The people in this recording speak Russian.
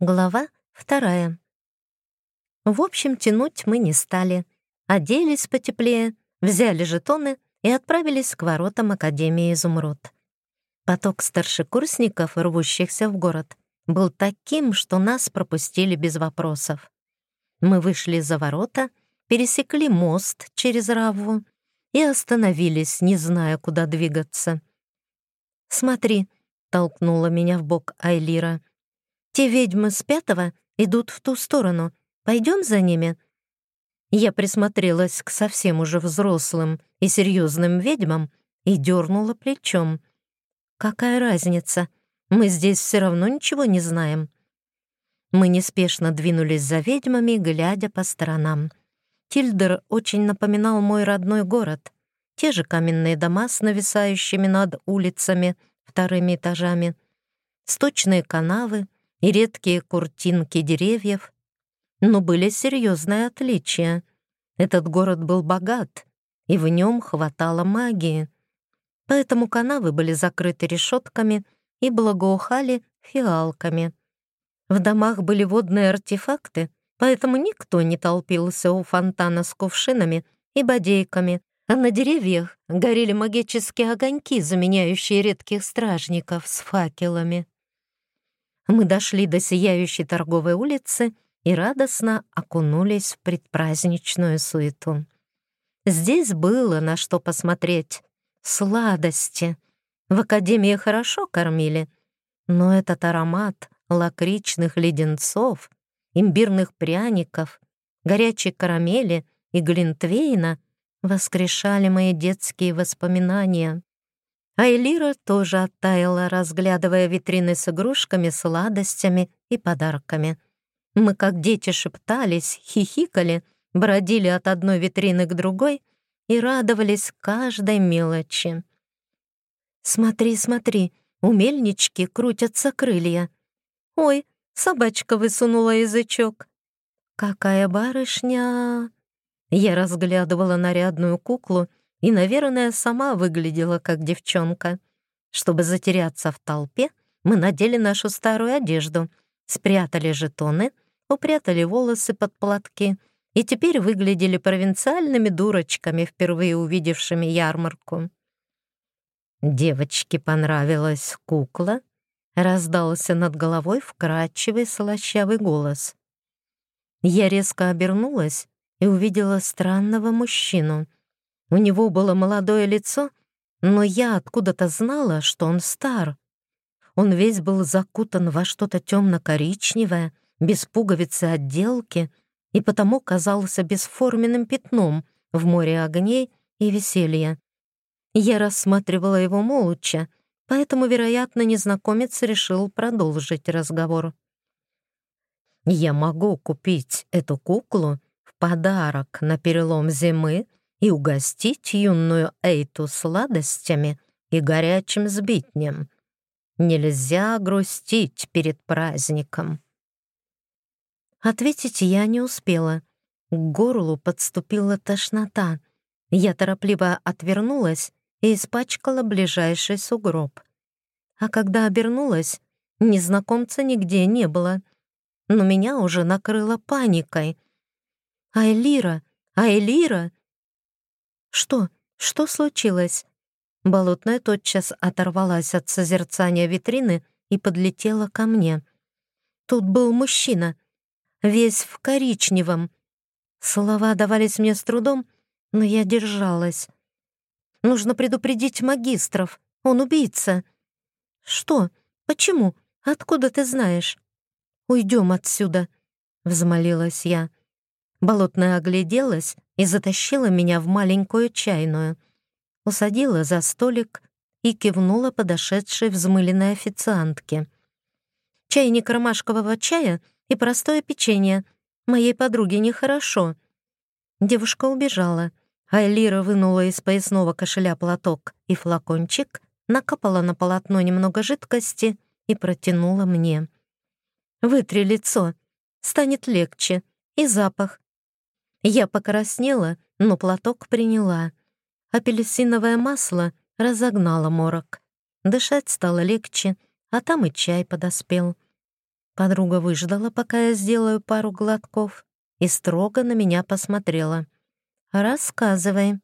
Глава вторая. В общем, тянуть мы не стали. Оделись потеплее, взяли жетоны и отправились к воротам Академии «Изумруд». Поток старшекурсников, рвущихся в город, был таким, что нас пропустили без вопросов. Мы вышли за ворота, пересекли мост через Равву и остановились, не зная, куда двигаться. «Смотри», — толкнула меня в бок Айлира, — те ведьмы с пятого идут в ту сторону. Пойдем за ними?» Я присмотрелась к совсем уже взрослым и серьезным ведьмам и дернула плечом. «Какая разница? Мы здесь все равно ничего не знаем». Мы неспешно двинулись за ведьмами, глядя по сторонам. Тильдер очень напоминал мой родной город. Те же каменные дома с нависающими над улицами, вторыми этажами, сточные канавы, и редкие куртинки деревьев, но были серьезные отличия. Этот город был богат, и в нем хватало магии. Поэтому канавы были закрыты решетками и благоухали фиалками. В домах были водные артефакты, поэтому никто не толпился у фонтана с кувшинами и бодейками, а на деревьях горели магические огоньки, заменяющие редких стражников с факелами. Мы дошли до сияющей торговой улицы и радостно окунулись в предпраздничную суету. Здесь было на что посмотреть. Сладости. В академии хорошо кормили, но этот аромат лакричных леденцов, имбирных пряников, горячей карамели и глинтвейна воскрешали мои детские воспоминания. А Элира тоже оттаяла, разглядывая витрины с игрушками, сладостями и подарками. Мы, как дети, шептались, хихикали, бродили от одной витрины к другой и радовались каждой мелочи. «Смотри, смотри, у мельнички крутятся крылья. Ой, собачка высунула язычок. Какая барышня!» Я разглядывала нарядную куклу и, наверное, сама выглядела как девчонка. Чтобы затеряться в толпе, мы надели нашу старую одежду, спрятали жетоны, упрятали волосы под платки и теперь выглядели провинциальными дурочками, впервые увидевшими ярмарку. Девочке понравилась кукла, раздался над головой вкрадчивый слащавый голос. Я резко обернулась и увидела странного мужчину — у него было молодое лицо, но я откуда-то знала, что он стар. Он весь был закутан во что-то темно-коричневое, без пуговицы отделки, и потому казался бесформенным пятном в море огней и веселья. Я рассматривала его молча, поэтому, вероятно, незнакомец решил продолжить разговор. «Я могу купить эту куклу в подарок на перелом зимы и угостить юную Эйту сладостями и горячим сбитнем. Нельзя грустить перед праздником. Ответить я не успела. К горлу подступила тошнота. Я торопливо отвернулась и испачкала ближайший сугроб. А когда обернулась, незнакомца нигде не было. Но меня уже накрыло паникой. «Айлира! Айлира!» «Что? Что случилось?» Болотная тотчас оторвалась от созерцания витрины и подлетела ко мне. Тут был мужчина, весь в коричневом. Слова давались мне с трудом, но я держалась. «Нужно предупредить магистров, он убийца». «Что? Почему? Откуда ты знаешь?» «Уйдем отсюда», — взмолилась я. Болотная огляделась и затащила меня в маленькую чайную. Усадила за столик и кивнула подошедшей взмыленной официантке. «Чайник ромашкового чая и простое печенье. Моей подруге нехорошо». Девушка убежала, а Элира вынула из поясного кошеля платок и флакончик, накапала на полотно немного жидкости и протянула мне. «Вытри лицо, станет легче, и запах, я покраснела, но платок приняла. Апельсиновое масло разогнало морок. Дышать стало легче, а там и чай подоспел. Подруга выждала, пока я сделаю пару глотков, и строго на меня посмотрела. «Рассказывай».